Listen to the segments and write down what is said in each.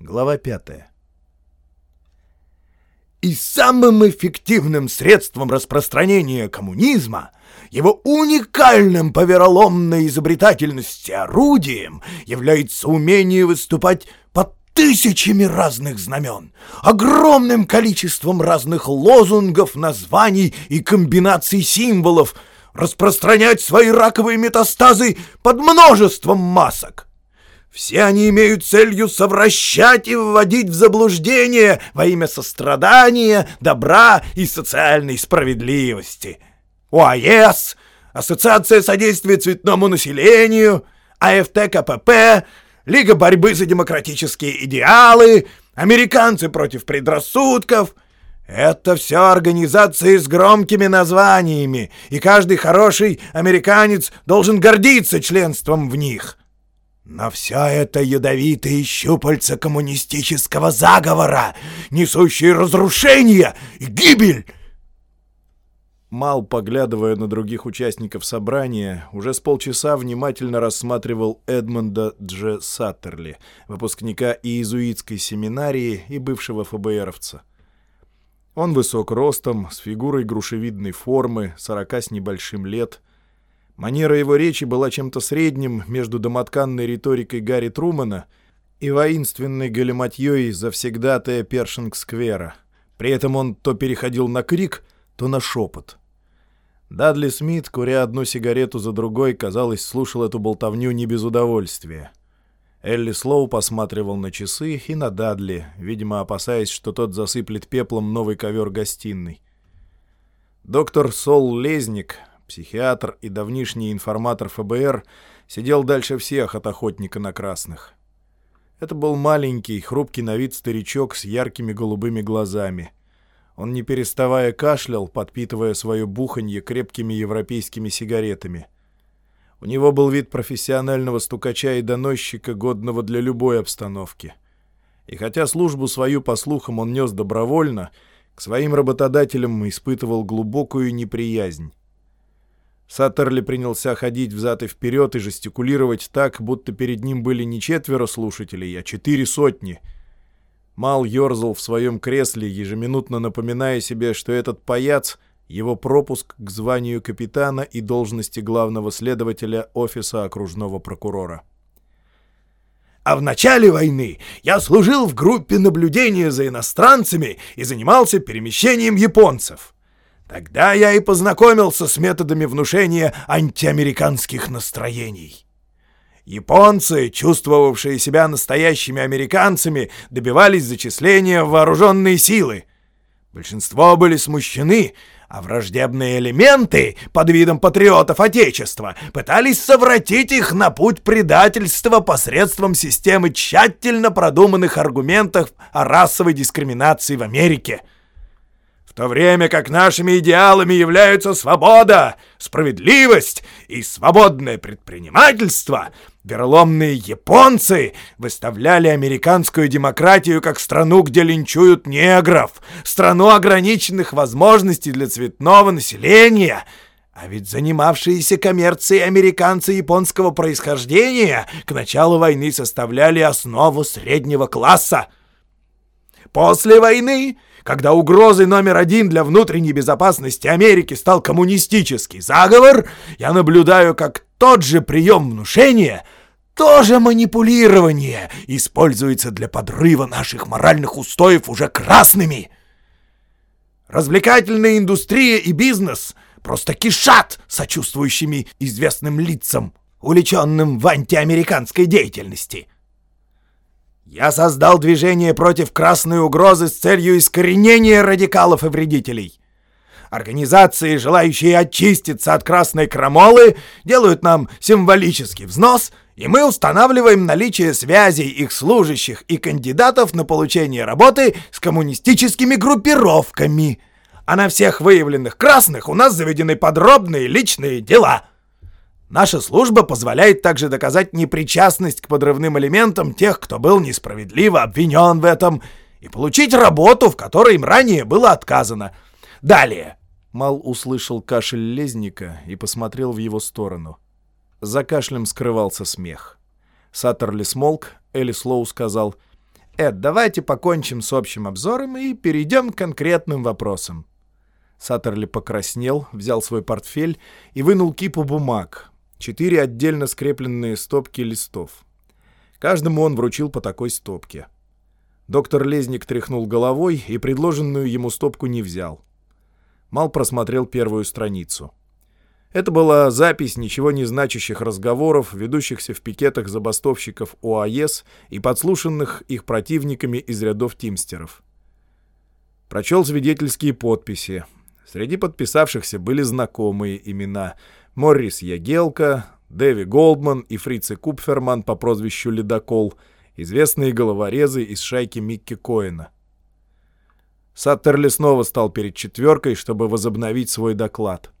Глава 5. И самым эффективным средством распространения коммунизма, его уникальным по вероломной изобретательности орудием, является умение выступать под тысячами разных знамен, огромным количеством разных лозунгов, названий и комбинаций символов, распространять свои раковые метастазы под множеством масок. Все они имеют целью совращать и вводить в заблуждение во имя сострадания, добра и социальной справедливости. ОАЭС, Ассоциация содействия цветному населению, АФТ КПП, Лига борьбы за демократические идеалы, Американцы против предрассудков — это все организации с громкими названиями, и каждый хороший американец должен гордиться членством в них. Но все это ядовитые щупальца коммунистического заговора, несущие разрушение и гибель. Мал, поглядывая на других участников собрания, уже с полчаса внимательно рассматривал Эдмонда Дж. Саттерли, выпускника иезуитской семинарии и бывшего ФБРовца. Он высок ростом, с фигурой грушевидной формы, сорока с небольшим лет — Манера его речи была чем-то средним между домотканной риторикой Гарри Трумана и воинственной галиматьей завсегдатая Першинг-сквера. При этом он то переходил на крик, то на шепот. Дадли Смит, куря одну сигарету за другой, казалось, слушал эту болтовню не без удовольствия. Элли Слоу посматривал на часы и на Дадли, видимо, опасаясь, что тот засыплет пеплом новый ковер гостиной. Доктор Сол Лезник, Психиатр и давнишний информатор ФБР сидел дальше всех от охотника на красных. Это был маленький, хрупкий на вид старичок с яркими голубыми глазами. Он не переставая кашлял, подпитывая свое буханье крепкими европейскими сигаретами. У него был вид профессионального стукача и доносчика, годного для любой обстановки. И хотя службу свою, по слухам, он нес добровольно, к своим работодателям испытывал глубокую неприязнь. Саттерли принялся ходить взад и вперед и жестикулировать так, будто перед ним были не четверо слушателей, а четыре сотни. Мал ерзал в своем кресле, ежеминутно напоминая себе, что этот паяц — его пропуск к званию капитана и должности главного следователя офиса окружного прокурора. А в начале войны я служил в группе наблюдения за иностранцами и занимался перемещением японцев. Тогда я и познакомился с методами внушения антиамериканских настроений. Японцы, чувствовавшие себя настоящими американцами, добивались зачисления в вооруженные силы. Большинство были смущены, а враждебные элементы под видом патриотов Отечества пытались совратить их на путь предательства посредством системы тщательно продуманных аргументов о расовой дискриминации в Америке — в то время как нашими идеалами являются свобода, справедливость и свободное предпринимательство, вероломные японцы выставляли американскую демократию как страну, где линчуют негров, страну ограниченных возможностей для цветного населения — а ведь занимавшиеся коммерцией американцы японского происхождения к началу войны составляли основу среднего класса. После войны когда угрозой номер один для внутренней безопасности Америки стал коммунистический заговор, я наблюдаю, как тот же прием внушения, тоже манипулирование используется для подрыва наших моральных устоев уже красными. Развлекательная индустрия и бизнес просто кишат сочувствующими известным лицам, увлеченным в антиамериканской деятельности. Я создал движение против красной угрозы с целью искоренения радикалов и вредителей. Организации, желающие очиститься от красной крамолы, делают нам символический взнос, и мы устанавливаем наличие связей их служащих и кандидатов на получение работы с коммунистическими группировками. А на всех выявленных красных у нас заведены подробные личные дела — Наша служба позволяет также доказать непричастность к подрывным элементам тех, кто был несправедливо обвинен в этом, и получить работу, в которой им ранее было отказано. Далее. Мал услышал кашель лезника и посмотрел в его сторону. За кашлем скрывался смех. Саттерли смолк, Элли Слоу сказал, Эд, давайте покончим с общим обзором и перейдем к конкретным вопросам. Саттерли покраснел, взял свой портфель и вынул кипу бумаг. Четыре отдельно скрепленные стопки листов. Каждому он вручил по такой стопке. Доктор Лезник тряхнул головой и предложенную ему стопку не взял. Мал просмотрел первую страницу. Это была запись ничего не значащих разговоров, ведущихся в пикетах забастовщиков ОАЭС и подслушанных их противниками из рядов тимстеров. Прочел свидетельские подписи. Среди подписавшихся были знакомые имена Моррис Ягелка, Дэви Голдман и Фрице Купферман по прозвищу Ледокол, известные головорезы из шайки Микки Коэна. Саттерли снова стал перед четверкой, чтобы возобновить свой доклад.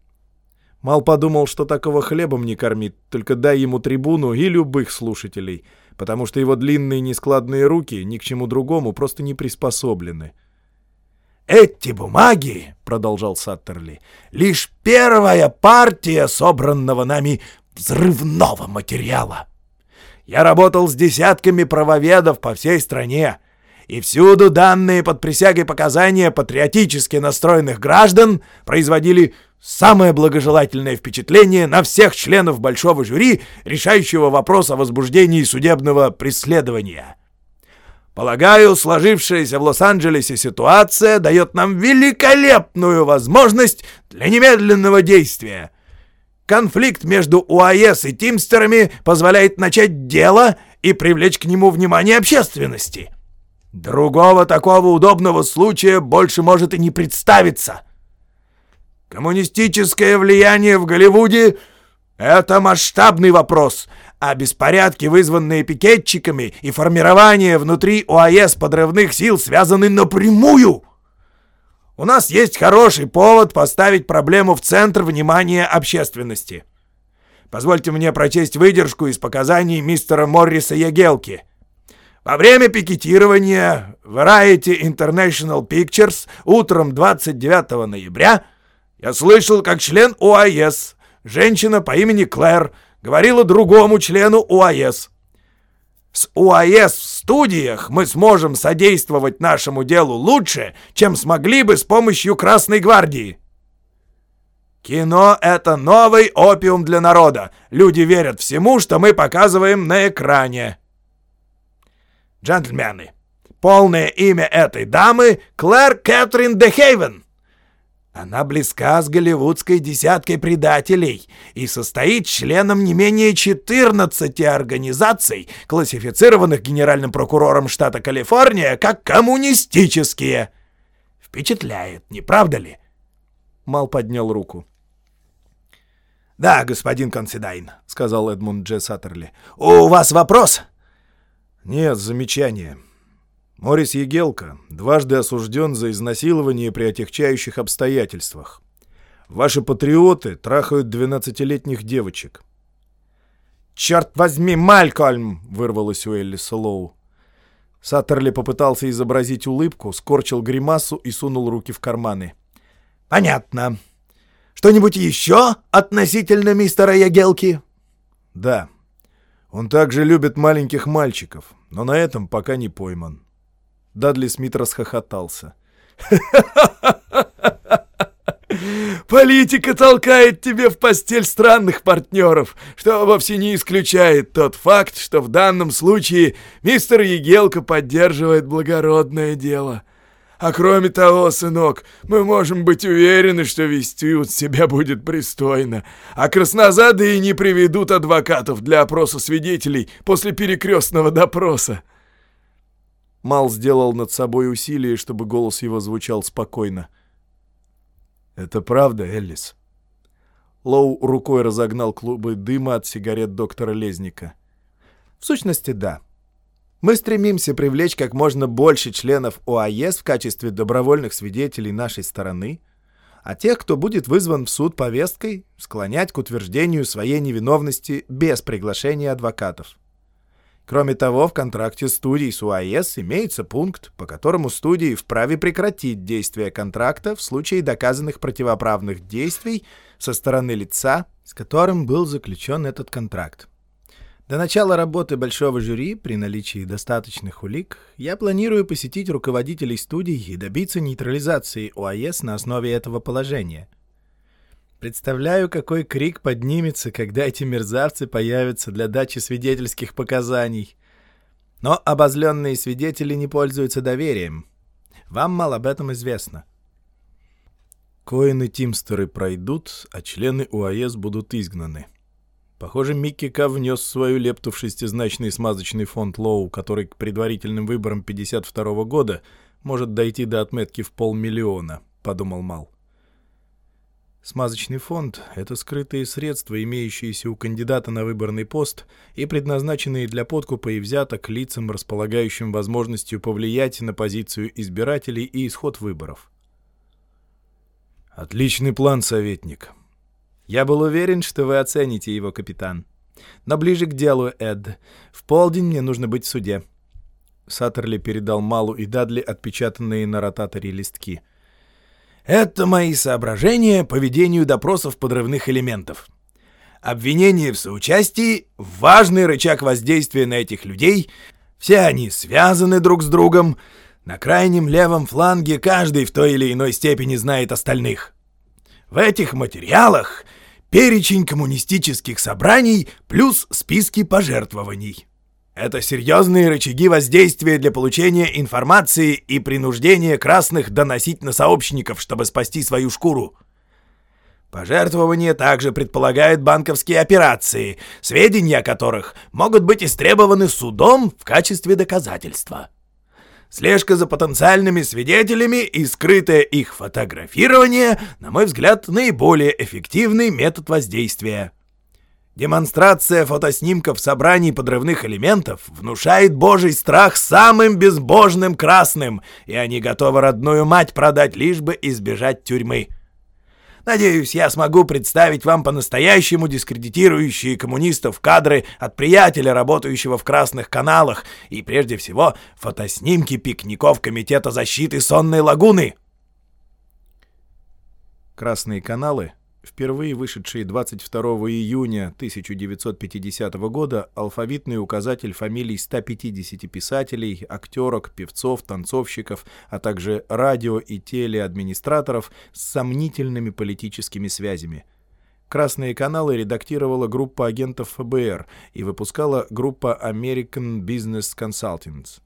Мал подумал, что такого хлебом не кормит, только дай ему трибуну и любых слушателей, потому что его длинные нескладные руки ни к чему другому просто не приспособлены. «Эти бумаги, — продолжал Саттерли, — лишь первая партия собранного нами взрывного материала. Я работал с десятками правоведов по всей стране, и всюду данные под присягой показания патриотически настроенных граждан производили самое благожелательное впечатление на всех членов большого жюри, решающего вопрос о возбуждении судебного преследования. Полагаю, сложившаяся в Лос-Анджелесе ситуация дает нам великолепную возможность для немедленного действия. Конфликт между УАЭС и Тимстерами позволяет начать дело и привлечь к нему внимание общественности. Другого такого удобного случая больше может и не представиться. Коммунистическое влияние в Голливуде — это масштабный вопрос, а беспорядки, вызванные пикетчиками, и формирование внутри ОАЭС подрывных сил связаны напрямую. У нас есть хороший повод поставить проблему в центр внимания общественности. Позвольте мне прочесть выдержку из показаний мистера Морриса Ягелки — во время пикетирования Variety International Pictures утром 29 ноября я слышал, как член УАЭС, женщина по имени Клэр, говорила другому члену УАЭС. С УАЭС в студиях мы сможем содействовать нашему делу лучше, чем смогли бы с помощью Красной Гвардии. Кино — это новый опиум для народа. Люди верят всему, что мы показываем на экране. Джентльмены, полное имя этой дамы — Клэр Кэтрин де Хейвен. Она близка с голливудской десяткой предателей и состоит членом не менее 14 организаций, классифицированных генеральным прокурором штата Калифорния как коммунистические. Впечатляет, не правда ли? Мал поднял руку. «Да, господин Консидайн», — сказал Эдмунд Дж. Саттерли. «У вас вопрос?» «Нет, замечание. Морис Егелка дважды осужден за изнасилование при отягчающих обстоятельствах. Ваши патриоты трахают двенадцатилетних девочек». «Черт возьми, Малькольм!» — вырвалось у Эллиса Лоу. Саттерли попытался изобразить улыбку, скорчил гримасу и сунул руки в карманы. «Понятно. Что-нибудь еще относительно мистера Ягелки?» «Да. Он также любит маленьких мальчиков, но на этом пока не пойман. Дадли Смит расхохотался. Политика толкает тебе в постель странных партнеров, что вовсе не исключает тот факт, что в данном случае мистер Егелка поддерживает благородное дело. А кроме того, сынок, мы можем быть уверены, что вести от себя будет пристойно. А краснозадые не приведут адвокатов для опроса свидетелей после перекрестного допроса. Мал сделал над собой усилие, чтобы голос его звучал спокойно. «Это правда, Эллис?» Лоу рукой разогнал клубы дыма от сигарет доктора Лезника. «В сущности, да. Мы стремимся привлечь как можно больше членов ОАЕС в качестве добровольных свидетелей нашей стороны, а тех, кто будет вызван в суд повесткой, склонять к утверждению своей невиновности без приглашения адвокатов. Кроме того, в контракте студий с УАЭС имеется пункт, по которому студии вправе прекратить действие контракта в случае доказанных противоправных действий со стороны лица, с которым был заключен этот контракт. До начала работы большого жюри, при наличии достаточных улик, я планирую посетить руководителей студий и добиться нейтрализации ОАЭС на основе этого положения. Представляю, какой крик поднимется, когда эти мерзавцы появятся для дачи свидетельских показаний. Но обозленные свидетели не пользуются доверием. Вам мало об этом известно. Коины-тимстеры пройдут, а члены УАЭС будут изгнаны. Похоже, Микки К. внес свою лепту в шестизначный смазочный фонд Лоу, который к предварительным выборам 52 -го года может дойти до отметки в полмиллиона, — подумал Мал. Смазочный фонд — это скрытые средства, имеющиеся у кандидата на выборный пост и предназначенные для подкупа и взяток лицам, располагающим возможностью повлиять на позицию избирателей и исход выборов. «Отличный план, советник», я был уверен, что вы оцените его, капитан. Но ближе к делу, Эд. В полдень мне нужно быть в суде. Саттерли передал Малу и Дадли отпечатанные на ротаторе листки. «Это мои соображения по ведению допросов подрывных элементов. Обвинение в соучастии — важный рычаг воздействия на этих людей. Все они связаны друг с другом. На крайнем левом фланге каждый в той или иной степени знает остальных. В этих материалах перечень коммунистических собраний плюс списки пожертвований. Это серьезные рычаги воздействия для получения информации и принуждения красных доносить на сообщников, чтобы спасти свою шкуру. Пожертвование также предполагает банковские операции, сведения о которых могут быть истребованы судом в качестве доказательства слежка за потенциальными свидетелями и скрытое их фотографирование, на мой взгляд, наиболее эффективный метод воздействия. Демонстрация фотоснимков собраний подрывных элементов внушает божий страх самым безбожным красным, и они готовы родную мать продать, лишь бы избежать тюрьмы. Надеюсь, я смогу представить вам по-настоящему дискредитирующие коммунистов кадры от приятеля, работающего в красных каналах, и прежде всего фотоснимки пикников Комитета защиты Сонной лагуны. Красные каналы Впервые вышедший 22 июня 1950 года алфавитный указатель фамилий 150 писателей, актерок, певцов, танцовщиков, а также радио и телеадминистраторов с сомнительными политическими связями. Красные каналы редактировала группа агентов ФБР и выпускала группа American Business Consultants.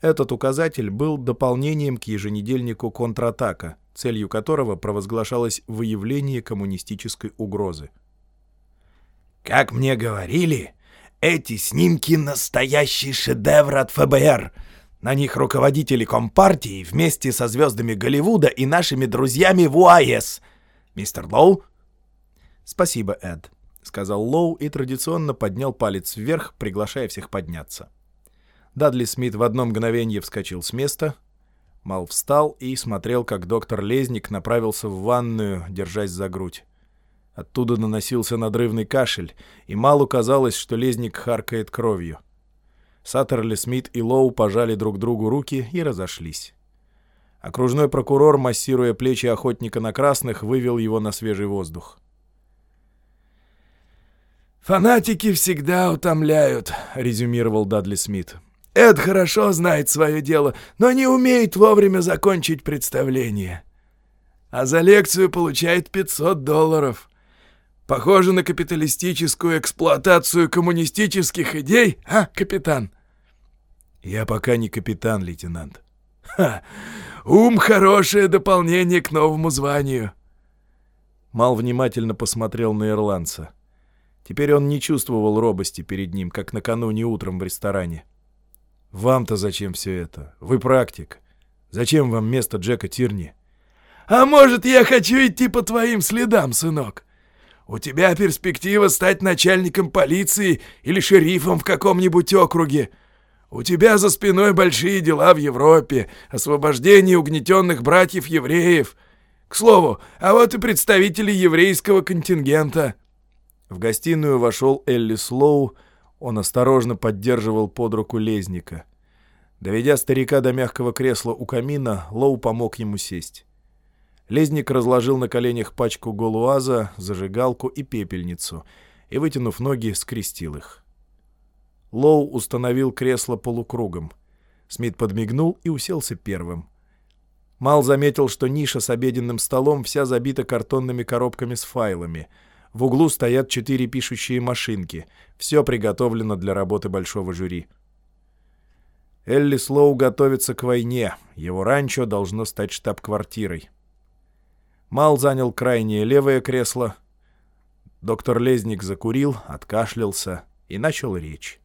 Этот указатель был дополнением к еженедельнику «Контратака», целью которого провозглашалось выявление коммунистической угрозы. «Как мне говорили, эти снимки — настоящий шедевр от ФБР. На них руководители Компартии вместе со звездами Голливуда и нашими друзьями в УАЭС. Мистер Лоу?» «Спасибо, Эд», — сказал Лоу и традиционно поднял палец вверх, приглашая всех подняться. Дадли Смит в одно мгновение вскочил с места — Мал встал и смотрел, как доктор Лезник направился в ванную, держась за грудь. Оттуда наносился надрывный кашель, и Малу казалось, что Лезник харкает кровью. Саттерли, Смит и Лоу пожали друг другу руки и разошлись. Окружной прокурор, массируя плечи охотника на красных, вывел его на свежий воздух. «Фанатики всегда утомляют», — резюмировал Дадли Смит. Эд хорошо знает свое дело, но не умеет вовремя закончить представление. А за лекцию получает 500 долларов. Похоже на капиталистическую эксплуатацию коммунистических идей, а, капитан? Я пока не капитан, лейтенант. Ха! Ум — хорошее дополнение к новому званию. Мал внимательно посмотрел на ирландца. Теперь он не чувствовал робости перед ним, как накануне утром в ресторане. Вам-то зачем все это? Вы практик. Зачем вам место Джека Тирни? А может, я хочу идти по твоим следам, сынок? У тебя перспектива стать начальником полиции или шерифом в каком-нибудь округе. У тебя за спиной большие дела в Европе, освобождение угнетенных братьев-евреев. К слову, а вот и представители еврейского контингента. В гостиную вошел Элли Слоу, он осторожно поддерживал под руку лезника. Доведя старика до мягкого кресла у камина, Лоу помог ему сесть. Лезник разложил на коленях пачку голуаза, зажигалку и пепельницу и, вытянув ноги, скрестил их. Лоу установил кресло полукругом. Смит подмигнул и уселся первым. Мал заметил, что ниша с обеденным столом вся забита картонными коробками с файлами. В углу стоят четыре пишущие машинки. Все приготовлено для работы большого жюри. Элли Слоу готовится к войне. Его ранчо должно стать штаб-квартирой. Мал занял крайнее левое кресло. Доктор Лезник закурил, откашлялся и начал речь.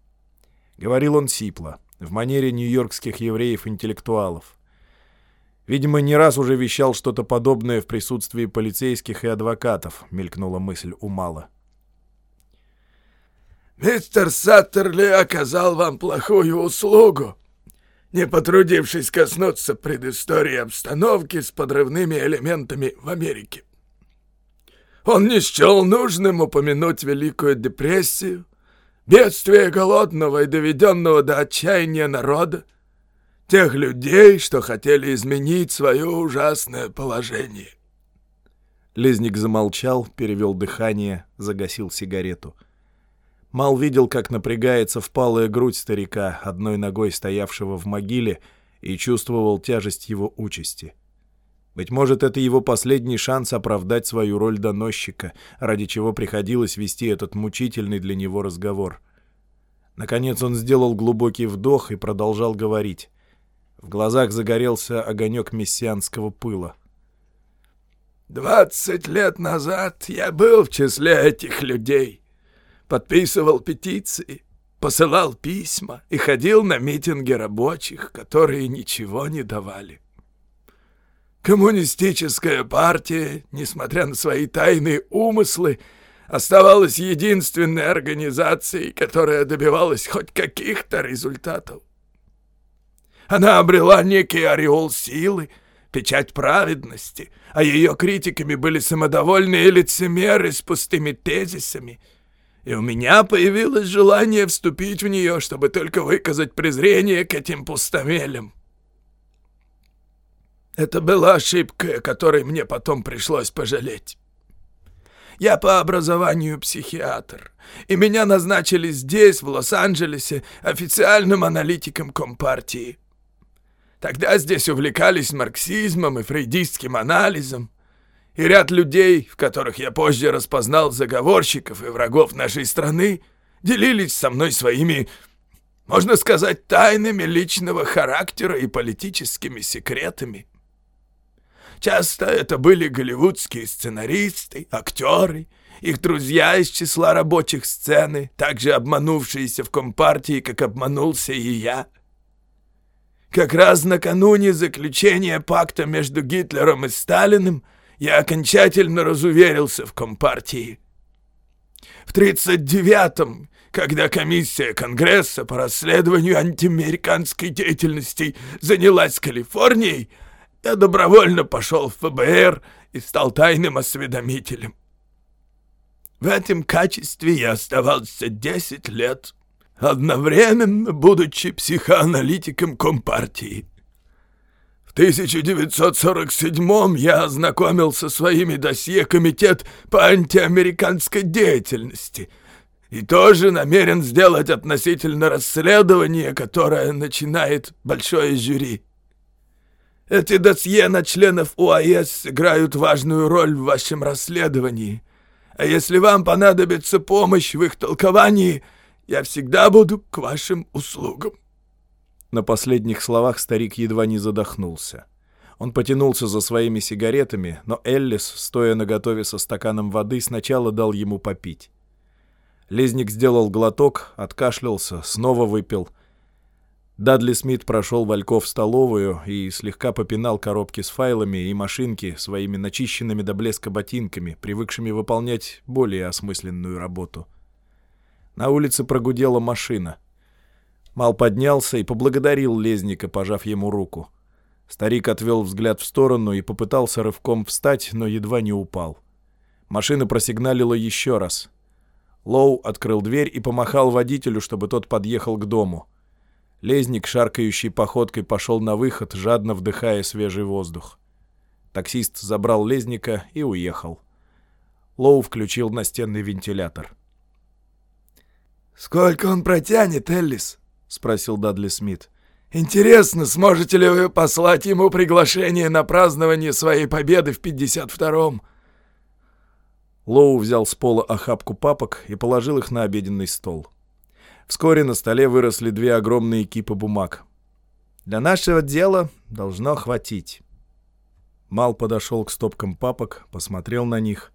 Говорил он сипло, в манере нью-йоркских евреев-интеллектуалов. Видимо, не раз уже вещал что-то подобное в присутствии полицейских и адвокатов, мелькнула мысль у Мала. «Мистер Саттерли оказал вам плохую услугу, не потрудившись коснуться предыстории обстановки с подрывными элементами в Америке. Он не счел нужным упомянуть Великую депрессию, бедствие голодного и доведенного до отчаяния народа, тех людей, что хотели изменить свое ужасное положение. Лизник замолчал, перевел дыхание, загасил сигарету. Мал видел, как напрягается впалая грудь старика, одной ногой стоявшего в могиле, и чувствовал тяжесть его участи. Быть может, это его последний шанс оправдать свою роль доносчика, ради чего приходилось вести этот мучительный для него разговор. Наконец он сделал глубокий вдох и продолжал говорить. В глазах загорелся огонек мессианского пыла. «Двадцать лет назад я был в числе этих людей. Подписывал петиции, посылал письма и ходил на митинги рабочих, которые ничего не давали. Коммунистическая партия, несмотря на свои тайные умыслы, оставалась единственной организацией, которая добивалась хоть каких-то результатов. Она обрела некий ореол силы, печать праведности, а ее критиками были самодовольные лицемеры с пустыми тезисами. И у меня появилось желание вступить в нее, чтобы только выказать презрение к этим пустомелям. Это была ошибка, которой мне потом пришлось пожалеть. Я по образованию психиатр, и меня назначили здесь, в Лос-Анджелесе, официальным аналитиком Компартии. Тогда здесь увлекались марксизмом и фрейдистским анализом. И ряд людей, в которых я позже распознал заговорщиков и врагов нашей страны, делились со мной своими, можно сказать, тайнами личного характера и политическими секретами. Часто это были голливудские сценаристы, актеры, их друзья из числа рабочих сцены, также обманувшиеся в Компартии, как обманулся и я — как раз накануне заключения пакта между Гитлером и Сталиным я окончательно разуверился в Компартии. В 1939-м, когда комиссия Конгресса по расследованию антиамериканской деятельности занялась Калифорнией, я добровольно пошел в ФБР и стал тайным осведомителем. В этом качестве я оставался 10 лет одновременно будучи психоаналитиком Компартии. В 1947 я ознакомился со своими досье Комитет по антиамериканской деятельности и тоже намерен сделать относительно расследование, которое начинает большое жюри. Эти досье на членов УАЭС играют важную роль в вашем расследовании. А если вам понадобится помощь в их толковании – я всегда буду к вашим услугам». На последних словах старик едва не задохнулся. Он потянулся за своими сигаретами, но Эллис, стоя на готове со стаканом воды, сначала дал ему попить. Лезник сделал глоток, откашлялся, снова выпил. Дадли Смит прошел Вальков в столовую и слегка попинал коробки с файлами и машинки своими начищенными до блеска ботинками, привыкшими выполнять более осмысленную работу. На улице прогудела машина. Мал поднялся и поблагодарил Лезника, пожав ему руку. Старик отвел взгляд в сторону и попытался рывком встать, но едва не упал. Машина просигналила еще раз. Лоу открыл дверь и помахал водителю, чтобы тот подъехал к дому. Лезник, шаркающей походкой, пошел на выход, жадно вдыхая свежий воздух. Таксист забрал Лезника и уехал. Лоу включил настенный вентилятор. «Сколько он протянет, Эллис?» — спросил Дадли Смит. «Интересно, сможете ли вы послать ему приглашение на празднование своей победы в 52-м?» Лоу взял с пола охапку папок и положил их на обеденный стол. Вскоре на столе выросли две огромные кипы бумаг. «Для нашего дела должно хватить». Мал подошел к стопкам папок, посмотрел на них.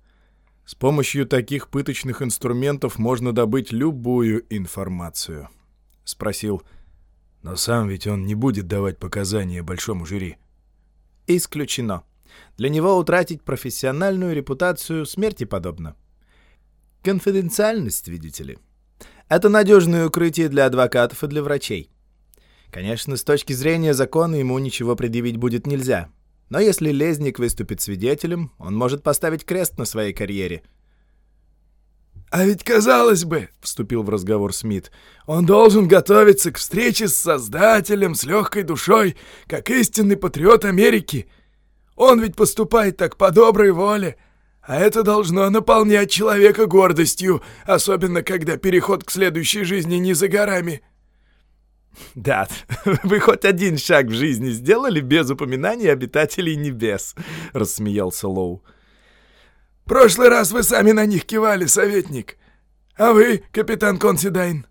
С помощью таких пыточных инструментов можно добыть любую информацию. Спросил, но сам ведь он не будет давать показания большому жюри. Исключено. Для него утратить профессиональную репутацию смерти подобно. Конфиденциальность, видите ли. Это надежное укрытие для адвокатов и для врачей. Конечно, с точки зрения закона ему ничего предъявить будет нельзя. Но если Лезник выступит свидетелем, он может поставить крест на своей карьере. «А ведь, казалось бы, — вступил в разговор Смит, — он должен готовиться к встрече с Создателем с легкой душой, как истинный патриот Америки. Он ведь поступает так по доброй воле, а это должно наполнять человека гордостью, особенно когда переход к следующей жизни не за горами». «Да, вы хоть один шаг в жизни сделали без упоминания обитателей небес», — рассмеялся Лоу. «Прошлый раз вы сами на них кивали, советник. А вы, капитан Консидайн?»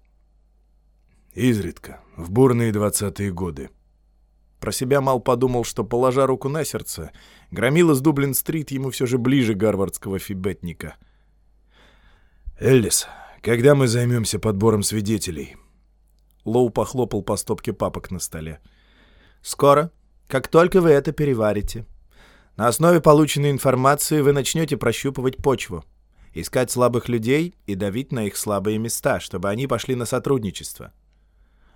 «Изредка, в бурные двадцатые годы». Про себя Мал подумал, что, положа руку на сердце, громил из Дублин-стрит ему все же ближе гарвардского фибетника. «Эллис, когда мы займемся подбором свидетелей?» Лоу похлопал по стопке папок на столе. «Скоро, как только вы это переварите. На основе полученной информации вы начнете прощупывать почву, искать слабых людей и давить на их слабые места, чтобы они пошли на сотрудничество.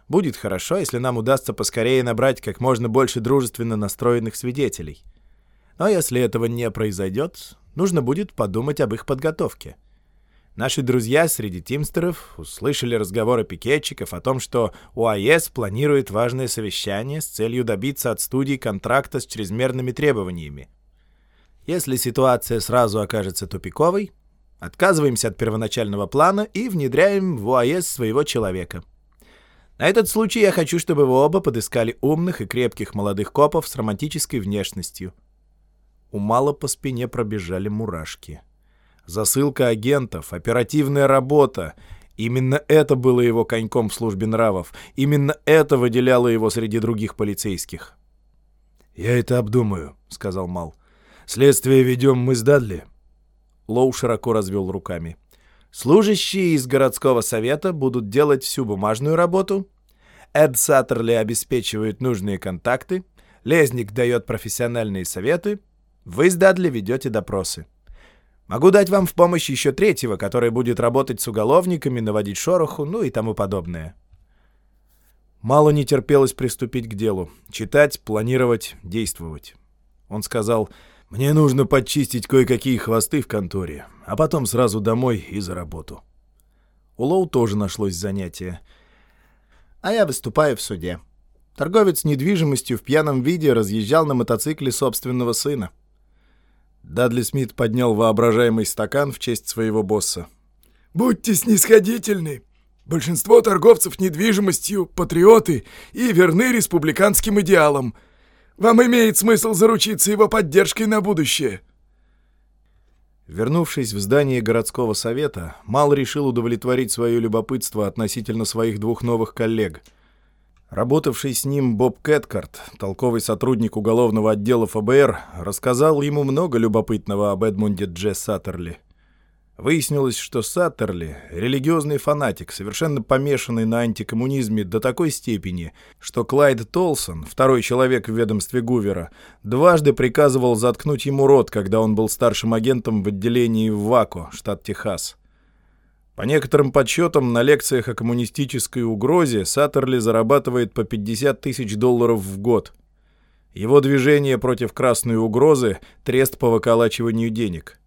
Будет хорошо, если нам удастся поскорее набрать как можно больше дружественно настроенных свидетелей. Но если этого не произойдет, нужно будет подумать об их подготовке». Наши друзья среди тимстеров услышали разговоры пикетчиков о том, что УАЭС планирует важное совещание с целью добиться от студии контракта с чрезмерными требованиями. Если ситуация сразу окажется тупиковой, отказываемся от первоначального плана и внедряем в УАЭС своего человека. На этот случай я хочу, чтобы вы оба подыскали умных и крепких молодых копов с романтической внешностью. У Мала по спине пробежали мурашки. — Засылка агентов, оперативная работа. Именно это было его коньком в службе нравов. Именно это выделяло его среди других полицейских. «Я это обдумаю», — сказал Мал. «Следствие ведем мы с Дадли». Лоу широко развел руками. «Служащие из городского совета будут делать всю бумажную работу. Эд Саттерли обеспечивает нужные контакты. Лезник дает профессиональные советы. Вы с Дадли ведете допросы. Могу дать вам в помощь еще третьего, который будет работать с уголовниками, наводить шороху, ну и тому подобное. Мало не терпелось приступить к делу. Читать, планировать, действовать. Он сказал, «Мне нужно подчистить кое-какие хвосты в конторе, а потом сразу домой и за работу». У Лоу тоже нашлось занятие. «А я выступаю в суде». Торговец недвижимостью в пьяном виде разъезжал на мотоцикле собственного сына. Дадли Смит поднял воображаемый стакан в честь своего босса. «Будьте снисходительны. Большинство торговцев недвижимостью — патриоты и верны республиканским идеалам. Вам имеет смысл заручиться его поддержкой на будущее». Вернувшись в здание городского совета, Мал решил удовлетворить свое любопытство относительно своих двух новых коллег — Работавший с ним Боб Кэткарт, толковый сотрудник уголовного отдела ФБР, рассказал ему много любопытного об Эдмунде Дже Саттерли. Выяснилось, что Саттерли — религиозный фанатик, совершенно помешанный на антикоммунизме до такой степени, что Клайд Толсон, второй человек в ведомстве Гувера, дважды приказывал заткнуть ему рот, когда он был старшим агентом в отделении в Вако, штат Техас. По некоторым подсчетам, на лекциях о коммунистической угрозе Саттерли зарабатывает по 50 тысяч долларов в год. Его движение против красной угрозы — трест по выколачиванию денег.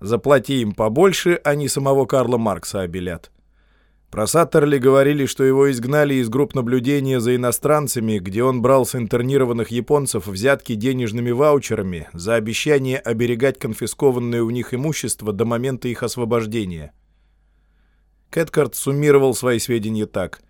Заплати им побольше, они самого Карла Маркса обелят. Про Саттерли говорили, что его изгнали из групп наблюдения за иностранцами, где он брал с интернированных японцев взятки денежными ваучерами за обещание оберегать конфискованное у них имущество до момента их освобождения. Кэткарт суммировал свои сведения так.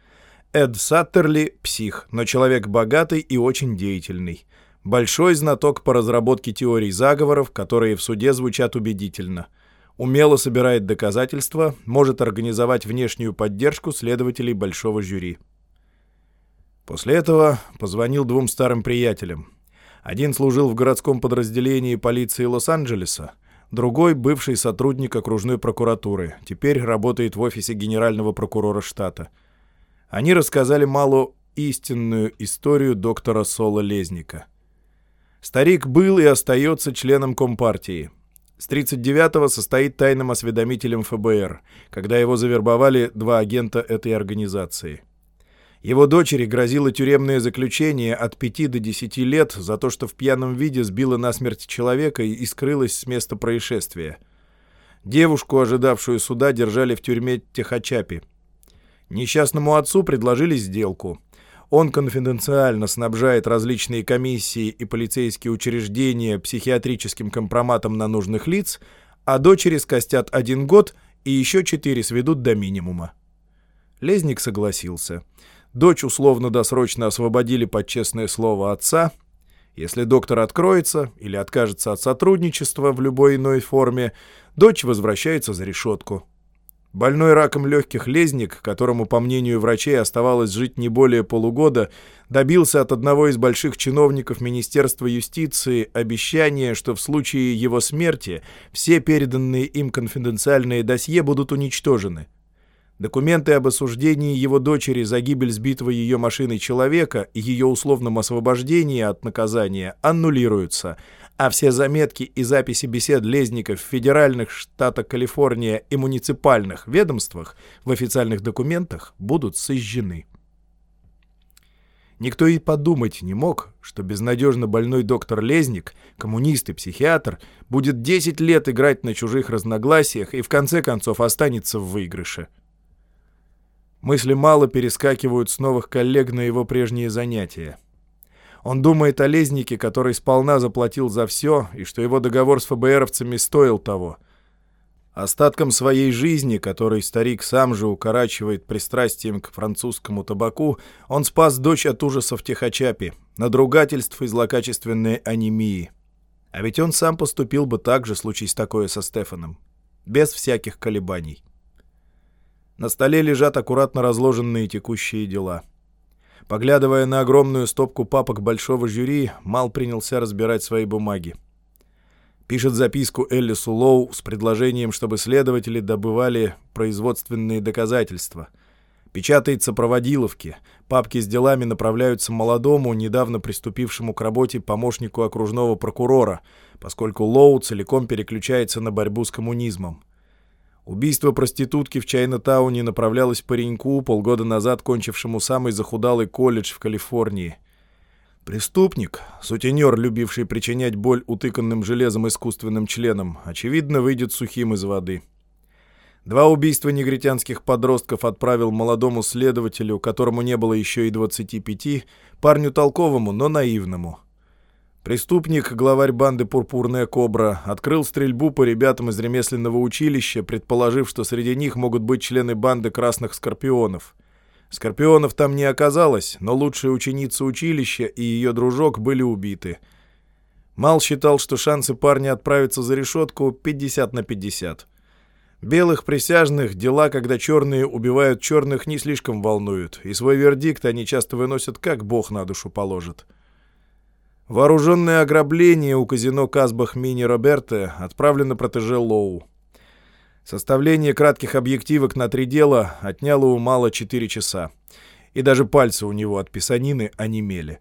Эд Саттерли — псих, но человек богатый и очень деятельный. Большой знаток по разработке теорий заговоров, которые в суде звучат убедительно. Умело собирает доказательства, может организовать внешнюю поддержку следователей большого жюри. После этого позвонил двум старым приятелям. Один служил в городском подразделении полиции Лос-Анджелеса, другой — бывший сотрудник окружной прокуратуры, теперь работает в офисе генерального прокурора штата. Они рассказали Малу истинную историю доктора Соло Лезника. Старик был и остается членом Компартии. С 39-го состоит тайным осведомителем ФБР, когда его завербовали два агента этой организации — его дочери грозило тюремное заключение от 5 до 10 лет за то, что в пьяном виде сбила насмерть человека и скрылась с места происшествия. Девушку, ожидавшую суда, держали в тюрьме Техачапи. Несчастному отцу предложили сделку. Он конфиденциально снабжает различные комиссии и полицейские учреждения психиатрическим компроматом на нужных лиц, а дочери скостят один год и еще четыре сведут до минимума. Лезник согласился. Дочь условно-досрочно освободили под честное слово отца. Если доктор откроется или откажется от сотрудничества в любой иной форме, дочь возвращается за решетку. Больной раком легких лезник, которому, по мнению врачей, оставалось жить не более полугода, добился от одного из больших чиновников Министерства юстиции обещания, что в случае его смерти все переданные им конфиденциальные досье будут уничтожены. Документы об осуждении его дочери за гибель сбитого ее машиной человека и ее условном освобождении от наказания аннулируются, а все заметки и записи бесед лезников в федеральных штатах Калифорния и муниципальных ведомствах в официальных документах будут сожжены. Никто и подумать не мог, что безнадежно больной доктор Лезник, коммунист и психиатр, будет 10 лет играть на чужих разногласиях и в конце концов останется в выигрыше. Мысли мало перескакивают с новых коллег на его прежние занятия. Он думает о лезнике, который сполна заплатил за все, и что его договор с ФБРовцами стоил того. Остатком своей жизни, который старик сам же укорачивает пристрастием к французскому табаку, он спас дочь от ужасов Техачапи, надругательств и злокачественной анемии. А ведь он сам поступил бы так же, случись такое со Стефаном. Без всяких колебаний. На столе лежат аккуратно разложенные текущие дела. Поглядывая на огромную стопку папок большого жюри, Мал принялся разбирать свои бумаги. Пишет записку Эллису Лоу с предложением, чтобы следователи добывали производственные доказательства. Печатает сопроводиловки. Папки с делами направляются молодому, недавно приступившему к работе помощнику окружного прокурора, поскольку Лоу целиком переключается на борьбу с коммунизмом. Убийство проститутки в Чайна-тауне направлялось пареньку, полгода назад кончившему самый захудалый колледж в Калифорнии. Преступник, сутенер, любивший причинять боль утыканным железом искусственным членам, очевидно, выйдет сухим из воды. Два убийства негритянских подростков отправил молодому следователю, которому не было еще и 25, парню толковому, но наивному — Преступник, главарь банды «Пурпурная кобра», открыл стрельбу по ребятам из ремесленного училища, предположив, что среди них могут быть члены банды «Красных Скорпионов». Скорпионов там не оказалось, но лучшая ученица училища и ее дружок были убиты. Мал считал, что шансы парня отправиться за решетку 50 на 50. Белых присяжных дела, когда черные убивают черных, не слишком волнуют, и свой вердикт они часто выносят, как бог на душу положит. Вооруженное ограбление у казино Казбах Мини Роберте отправлено протеже Лоу. Составление кратких объективок на три дела отняло у Мала 4 часа. И даже пальцы у него от писанины онемели.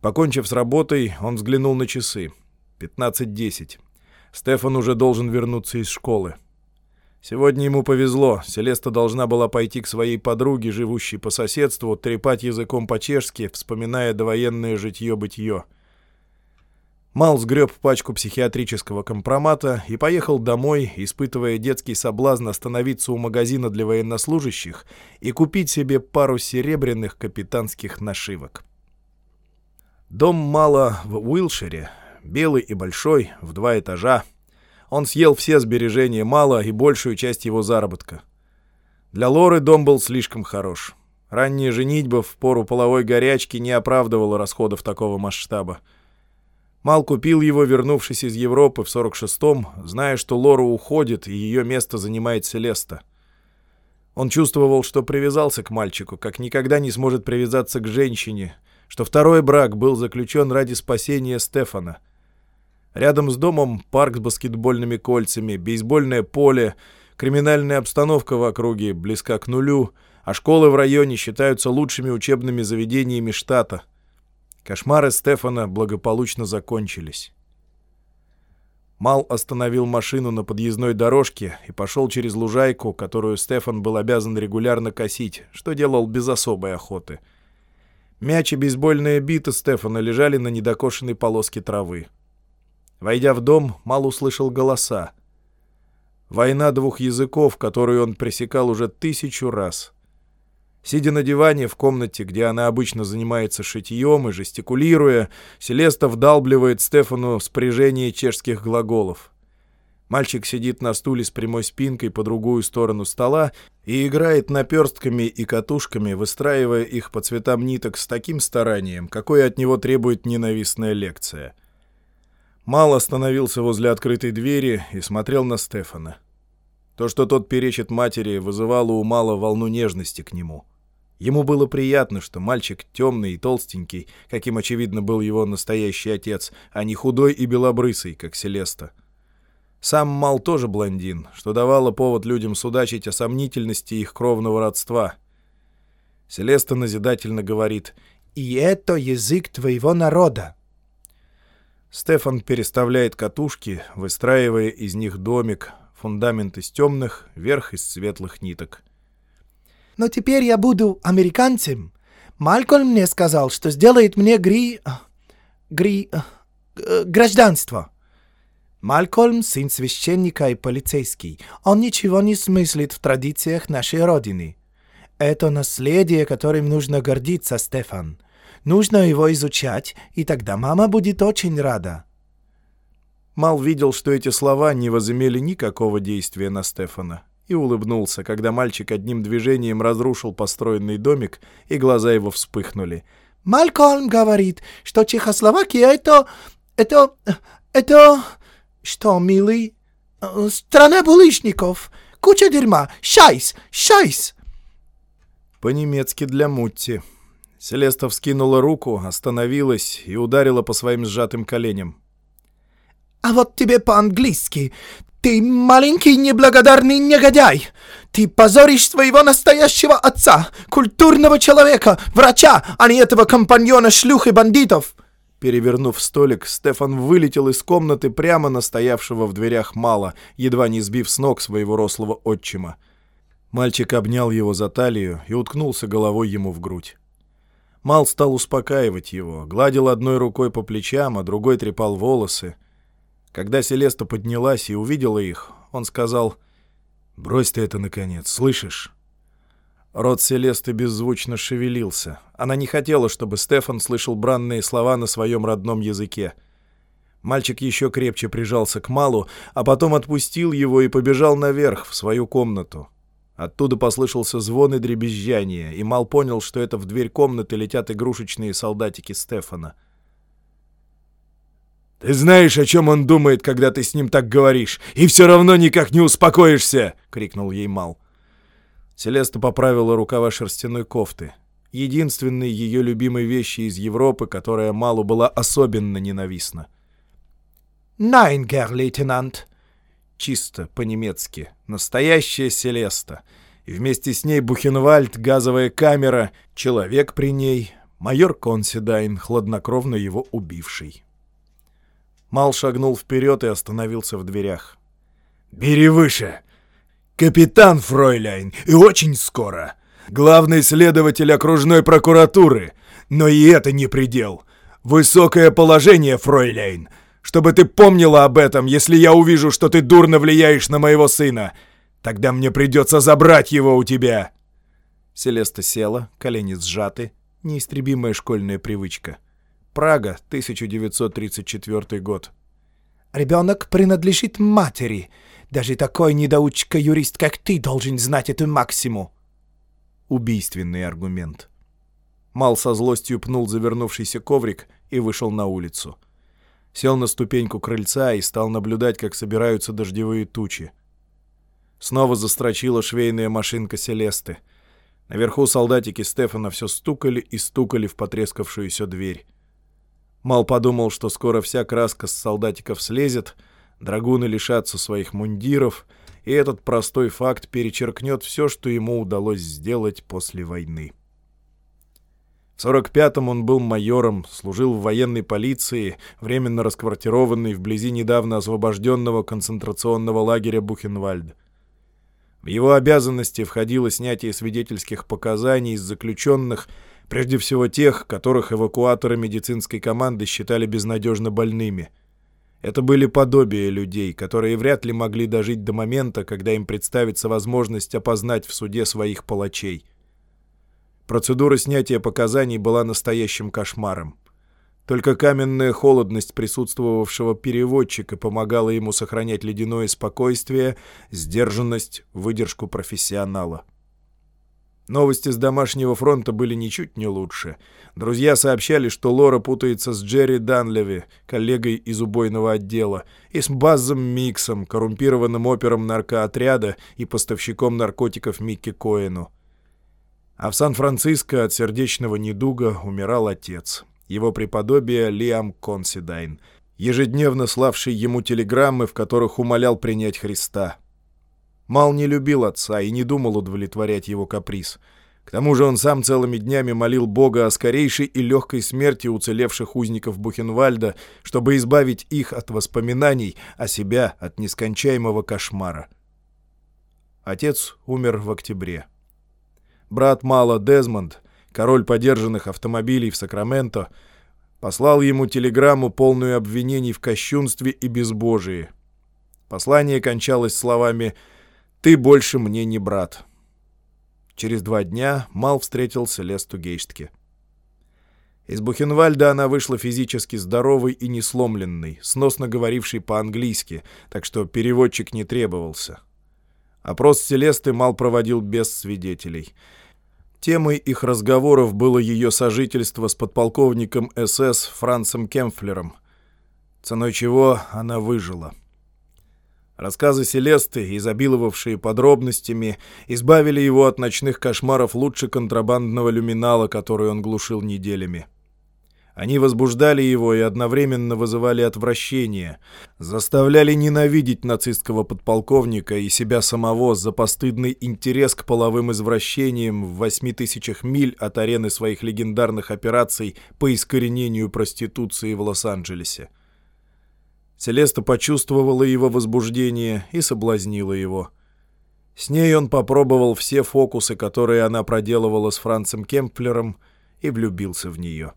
Покончив с работой, он взглянул на часы. 15.10. Стефан уже должен вернуться из школы. Сегодня ему повезло. Селеста должна была пойти к своей подруге, живущей по соседству, трепать языком по-чешски, вспоминая довоенное житье-бытье. Мал сгреб пачку психиатрического компромата и поехал домой, испытывая детский соблазн остановиться у магазина для военнослужащих и купить себе пару серебряных капитанских нашивок. Дом Мала в Уилшире, белый и большой, в два этажа. Он съел все сбережения Мала и большую часть его заработка. Для Лоры дом был слишком хорош. Ранняя женитьба в пору половой горячки не оправдывала расходов такого масштаба. Мал купил его, вернувшись из Европы в 46-м, зная, что Лора уходит, и ее место занимает Селеста. Он чувствовал, что привязался к мальчику, как никогда не сможет привязаться к женщине, что второй брак был заключен ради спасения Стефана. Рядом с домом парк с баскетбольными кольцами, бейсбольное поле — Криминальная обстановка в округе близка к нулю, а школы в районе считаются лучшими учебными заведениями штата. Кошмары Стефана благополучно закончились. Мал остановил машину на подъездной дорожке и пошел через лужайку, которую Стефан был обязан регулярно косить, что делал без особой охоты. Мяч и бейсбольная бита Стефана лежали на недокошенной полоске травы. Войдя в дом, Мал услышал голоса — Война двух языков, которую он пресекал уже тысячу раз. Сидя на диване в комнате, где она обычно занимается шитьем и жестикулируя, Селеста вдалбливает Стефану спряжение чешских глаголов. Мальчик сидит на стуле с прямой спинкой по другую сторону стола и играет наперстками и катушками, выстраивая их по цветам ниток с таким старанием, какое от него требует ненавистная лекция — Мал остановился возле открытой двери и смотрел на Стефана. То, что тот перечит матери, вызывало у Мала волну нежности к нему. Ему было приятно, что мальчик темный и толстенький, каким, очевидно, был его настоящий отец, а не худой и белобрысый, как Селеста. Сам Мал тоже блондин, что давало повод людям судачить о сомнительности их кровного родства. Селеста назидательно говорит «И это язык твоего народа». Стефан переставляет катушки, выстраивая из них домик, фундамент из темных, верх из светлых ниток. «Но теперь я буду американцем. Малькольм мне сказал, что сделает мне гри... гри... Э, гражданство». Малькольм — сын священника и полицейский. Он ничего не смыслит в традициях нашей Родины. Это наследие, которым нужно гордиться, Стефан. Нужно его изучать, и тогда мама будет очень рада». Мал видел, что эти слова не возымели никакого действия на Стефана, и улыбнулся, когда мальчик одним движением разрушил построенный домик, и глаза его вспыхнули. «Малькольм говорит, что Чехословакия — это... это... это... что, милый? Страна булыжников, куча дерьма, шайс, шайс!» По-немецки для Мутти. Селеста вскинула руку, остановилась и ударила по своим сжатым коленям. «А вот тебе по-английски. Ты маленький неблагодарный негодяй. Ты позоришь своего настоящего отца, культурного человека, врача, а не этого компаньона шлюх и бандитов!» Перевернув столик, Стефан вылетел из комнаты прямо на стоявшего в дверях Мала, едва не сбив с ног своего рослого отчима. Мальчик обнял его за талию и уткнулся головой ему в грудь. Мал стал успокаивать его, гладил одной рукой по плечам, а другой трепал волосы. Когда Селеста поднялась и увидела их, он сказал, «Брось ты это, наконец, слышишь?» Рот Селесты беззвучно шевелился. Она не хотела, чтобы Стефан слышал бранные слова на своем родном языке. Мальчик еще крепче прижался к Малу, а потом отпустил его и побежал наверх, в свою комнату. Оттуда послышался звон и дребезжание, и Мал понял, что это в дверь комнаты летят игрушечные солдатики Стефана. «Ты знаешь, о чем он думает, когда ты с ним так говоришь, и все равно никак не успокоишься!» — крикнул ей Мал. Селеста поправила рукава шерстяной кофты. Единственной ее любимой вещи из Европы, которая Малу была особенно ненавистна. «Nein, герр лейтенант», чисто по-немецки. Настоящая Селеста. И вместе с ней Бухенвальд, газовая камера, человек при ней, майор Консидайн, хладнокровно его убивший. Мал шагнул вперед и остановился в дверях. «Бери выше! Капитан Фройляйн, и очень скоро! Главный следователь окружной прокуратуры! Но и это не предел! Высокое положение, Фройляйн! чтобы ты помнила об этом, если я увижу, что ты дурно влияешь на моего сына. Тогда мне придется забрать его у тебя!» Селеста села, колени сжаты, неистребимая школьная привычка. Прага, 1934 год. Ребенок принадлежит матери. Даже такой недоучка-юрист, как ты, должен знать эту максиму. Убийственный аргумент. Мал со злостью пнул завернувшийся коврик и вышел на улицу. Сел на ступеньку крыльца и стал наблюдать, как собираются дождевые тучи. Снова застрочила швейная машинка Селесты. Наверху солдатики Стефана все стукали и стукали в потрескавшуюся дверь. Мал подумал, что скоро вся краска с солдатиков слезет, драгуны лишатся своих мундиров, и этот простой факт перечеркнет все, что ему удалось сделать после войны. В 45-м он был майором, служил в военной полиции, временно расквартированный вблизи недавно освобожденного концентрационного лагеря Бухенвальд. В его обязанности входило снятие свидетельских показаний из заключенных, Прежде всего тех, которых эвакуаторы медицинской команды считали безнадежно больными. Это были подобия людей, которые вряд ли могли дожить до момента, когда им представится возможность опознать в суде своих палачей. Процедура снятия показаний была настоящим кошмаром. Только каменная холодность присутствовавшего переводчика помогала ему сохранять ледяное спокойствие, сдержанность, выдержку профессионала. Новости с домашнего фронта были ничуть не лучше. Друзья сообщали, что Лора путается с Джерри Данлеви, коллегой из убойного отдела, и с Баззом Миксом, коррумпированным опером наркоотряда и поставщиком наркотиков Микки Коэну. А в Сан-Франциско от сердечного недуга умирал отец, его преподобие Лиам Консидайн, ежедневно славший ему телеграммы, в которых умолял принять Христа — Мал не любил отца и не думал удовлетворять его каприз. К тому же он сам целыми днями молил Бога о скорейшей и легкой смерти уцелевших узников Бухенвальда, чтобы избавить их от воспоминаний, а себя от нескончаемого кошмара. Отец умер в октябре. Брат Мала Дезмонд, король подержанных автомобилей в Сакраменто, послал ему телеграмму, полную обвинений в кощунстве и безбожии. Послание кончалось словами «Связь» «Ты больше мне не брат». Через два дня Мал встретил Селесту Гейштке. Из Бухенвальда она вышла физически здоровой и несломленной, сносно говорившей по-английски, так что переводчик не требовался. Опрос Селесты Мал проводил без свидетелей. Темой их разговоров было ее сожительство с подполковником СС Францем Кемфлером, ценой чего она выжила. Рассказы Селесты, изобиловавшие подробностями, избавили его от ночных кошмаров лучше контрабандного люминала, который он глушил неделями. Они возбуждали его и одновременно вызывали отвращение, заставляли ненавидеть нацистского подполковника и себя самого за постыдный интерес к половым извращениям в восьми тысячах миль от арены своих легендарных операций по искоренению проституции в Лос-Анджелесе. Селеста почувствовала его возбуждение и соблазнила его. С ней он попробовал все фокусы, которые она проделывала с Францем Кемплером, и влюбился в нее.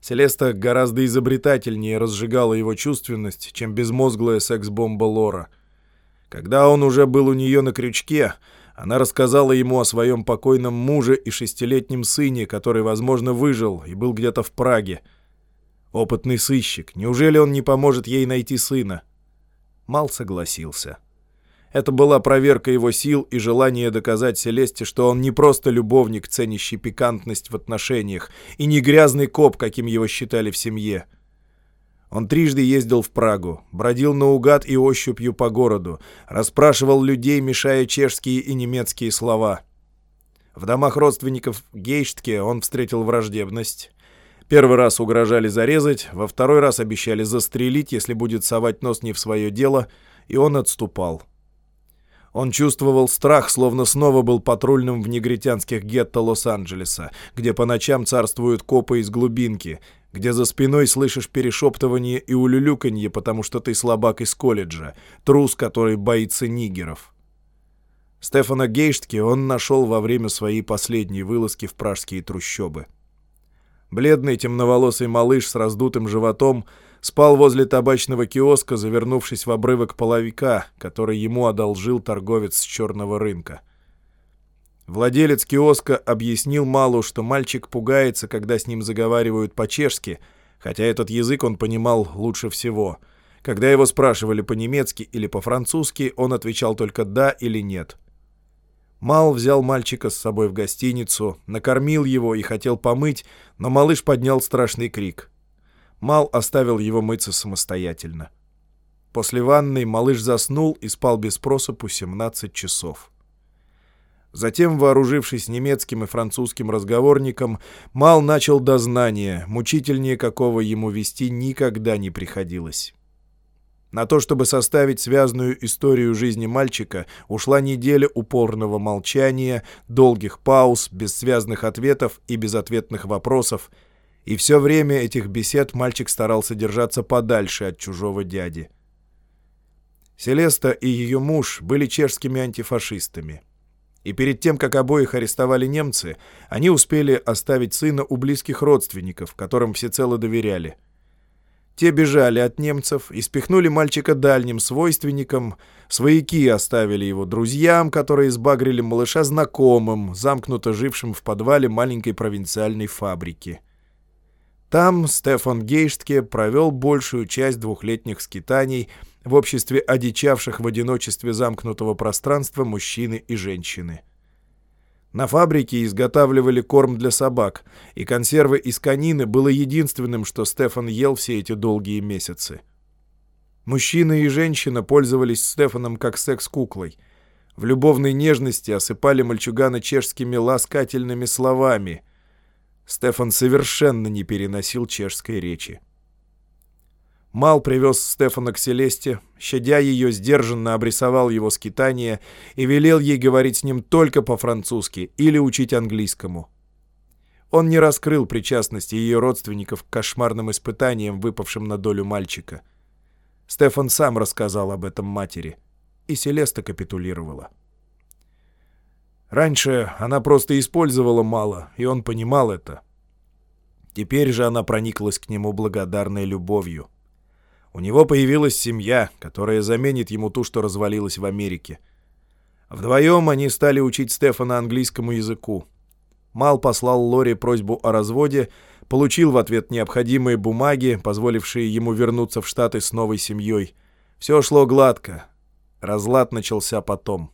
Селеста гораздо изобретательнее разжигала его чувственность, чем безмозглая секс-бомба Лора. Когда он уже был у нее на крючке, она рассказала ему о своем покойном муже и шестилетнем сыне, который, возможно, выжил и был где-то в Праге — Опытный сыщик. Неужели он не поможет ей найти сына? Мал согласился. Это была проверка его сил и желание доказать Селесте, что он не просто любовник, ценящий пикантность в отношениях, и не грязный коп, каким его считали в семье. Он трижды ездил в Прагу, бродил наугад и ощупью по городу, расспрашивал людей, мешая чешские и немецкие слова. В домах родственников Гейштке он встретил враждебность. Первый раз угрожали зарезать, во второй раз обещали застрелить, если будет совать нос не в свое дело, и он отступал. Он чувствовал страх, словно снова был патрульным в негритянских гетто Лос-Анджелеса, где по ночам царствуют копы из глубинки, где за спиной слышишь перешептывание и улюлюканье, потому что ты слабак из колледжа, трус, который боится нигеров. Стефана Гейштки он нашел во время своей последней вылазки в пражские трущобы. Бледный темноволосый малыш с раздутым животом спал возле табачного киоска, завернувшись в обрывок половика, который ему одолжил торговец с черного рынка. Владелец киоска объяснил Малу, что мальчик пугается, когда с ним заговаривают по-чешски, хотя этот язык он понимал лучше всего. Когда его спрашивали по-немецки или по-французски, он отвечал только «да» или «нет». Мал взял мальчика с собой в гостиницу, накормил его и хотел помыть, но малыш поднял страшный крик. Мал оставил его мыться самостоятельно. После ванной малыш заснул и спал без просыпу 17 часов. Затем, вооружившись немецким и французским разговорником, Мал начал дознание, мучительнее какого ему вести никогда не приходилось. На то, чтобы составить связанную историю жизни мальчика, ушла неделя упорного молчания, долгих пауз, бессвязных ответов и безответных вопросов, и все время этих бесед мальчик старался держаться подальше от чужого дяди. Селеста и ее муж были чешскими антифашистами. И перед тем, как обоих арестовали немцы, они успели оставить сына у близких родственников, которым всецело доверяли. Те бежали от немцев и спихнули мальчика дальним свойственникам, свояки оставили его друзьям, которые сбагрили малыша знакомым, замкнуто жившим в подвале маленькой провинциальной фабрики. Там Стефан Гейштке провел большую часть двухлетних скитаний – в обществе одичавших в одиночестве замкнутого пространства мужчины и женщины. На фабрике изготавливали корм для собак, и консервы из конины было единственным, что Стефан ел все эти долгие месяцы. Мужчина и женщина пользовались Стефаном как секс-куклой. В любовной нежности осыпали мальчугана чешскими ласкательными словами. Стефан совершенно не переносил чешской речи. Мал привез Стефана к Селесте, щадя ее, сдержанно обрисовал его скитание и велел ей говорить с ним только по-французски или учить английскому. Он не раскрыл причастности ее родственников к кошмарным испытаниям, выпавшим на долю мальчика. Стефан сам рассказал об этом матери, и Селеста капитулировала. Раньше она просто использовала мало, и он понимал это. Теперь же она прониклась к нему благодарной любовью. У него появилась семья, которая заменит ему ту, что развалилась в Америке. Вдвоем они стали учить Стефана английскому языку. Мал послал Лори просьбу о разводе, получил в ответ необходимые бумаги, позволившие ему вернуться в Штаты с новой семьей. Все шло гладко. Разлад начался потом.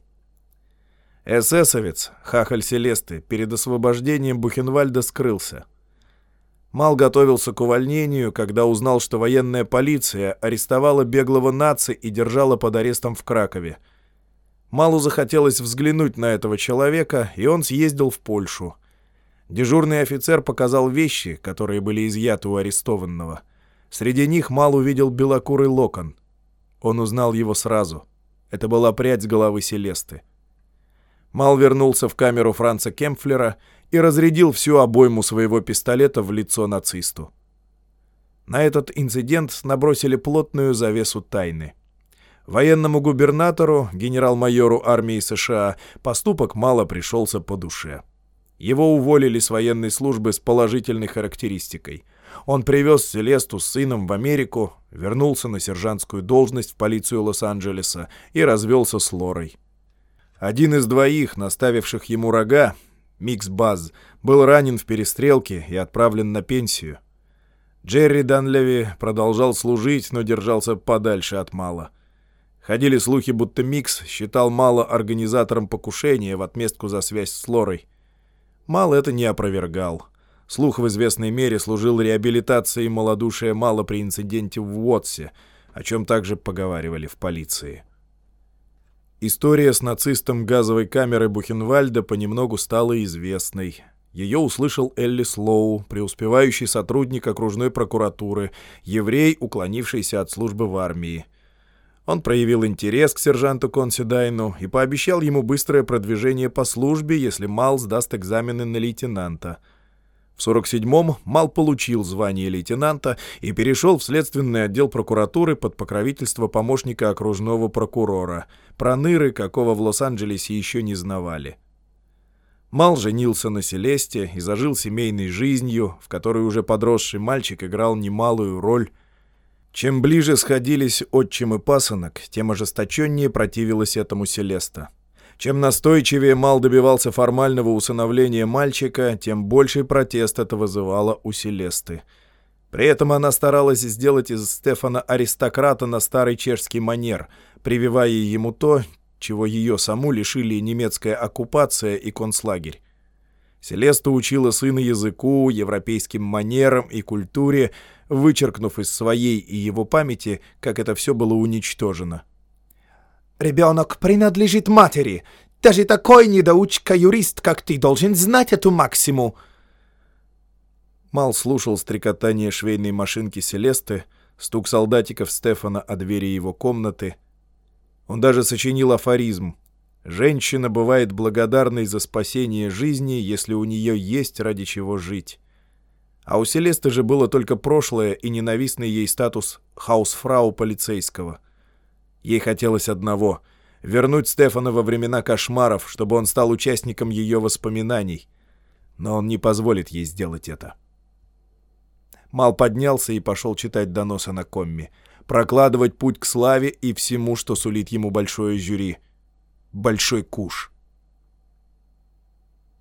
Эсэсовец, хахаль Селесты, перед освобождением Бухенвальда скрылся. Мал готовился к увольнению, когда узнал, что военная полиция арестовала беглого наци и держала под арестом в Кракове. Малу захотелось взглянуть на этого человека, и он съездил в Польшу. Дежурный офицер показал вещи, которые были изъяты у арестованного. Среди них Мал увидел белокурый локон. Он узнал его сразу. Это была прядь с головы Селесты. Мал вернулся в камеру Франца Кемпфлера и разрядил всю обойму своего пистолета в лицо нацисту. На этот инцидент набросили плотную завесу тайны. Военному губернатору, генерал-майору армии США, поступок мало пришелся по душе. Его уволили с военной службы с положительной характеристикой. Он привез Селесту с сыном в Америку, вернулся на сержантскую должность в полицию Лос-Анджелеса и развелся с Лорой. Один из двоих, наставивших ему рога, Микс Баз, был ранен в перестрелке и отправлен на пенсию. Джерри Данлеви продолжал служить, но держался подальше от Мала. Ходили слухи, будто Микс считал Мала организатором покушения в отместку за связь с Лорой. Мал это не опровергал. Слух в известной мере служил реабилитацией малодушия Мала при инциденте в Уотсе, о чем также поговаривали в полиции. История с нацистом газовой камеры Бухенвальда понемногу стала известной. Ее услышал Элли Слоу, преуспевающий сотрудник окружной прокуратуры, еврей, уклонившийся от службы в армии. Он проявил интерес к сержанту Консидайну и пообещал ему быстрое продвижение по службе, если Мал сдаст экзамены на лейтенанта — в 47-м Мал получил звание лейтенанта и перешел в следственный отдел прокуратуры под покровительство помощника окружного прокурора. Проныры, какого в Лос-Анджелесе еще не знавали. Мал женился на Селесте и зажил семейной жизнью, в которой уже подросший мальчик играл немалую роль. Чем ближе сходились отчим и пасынок, тем ожесточеннее противилась этому Селеста. Чем настойчивее Мал добивался формального усыновления мальчика, тем больший протест это вызывало у Селесты. При этом она старалась сделать из Стефана аристократа на старый чешский манер, прививая ему то, чего ее саму лишили немецкая оккупация и концлагерь. Селеста учила сына языку, европейским манерам и культуре, вычеркнув из своей и его памяти, как это все было уничтожено. «Ребенок принадлежит матери. Даже такой недоучка-юрист, как ты, должен знать эту максиму». Мал слушал стрекотание швейной машинки Селесты, стук солдатиков Стефана о двери его комнаты. Он даже сочинил афоризм — Женщина бывает благодарной за спасение жизни, если у нее есть ради чего жить. А у Селесты же было только прошлое и ненавистный ей статус хаусфрау полицейского. Ей хотелось одного — вернуть Стефана во времена кошмаров, чтобы он стал участником ее воспоминаний. Но он не позволит ей сделать это. Мал поднялся и пошел читать доносы на комме, прокладывать путь к славе и всему, что сулит ему большое жюри — большой куш.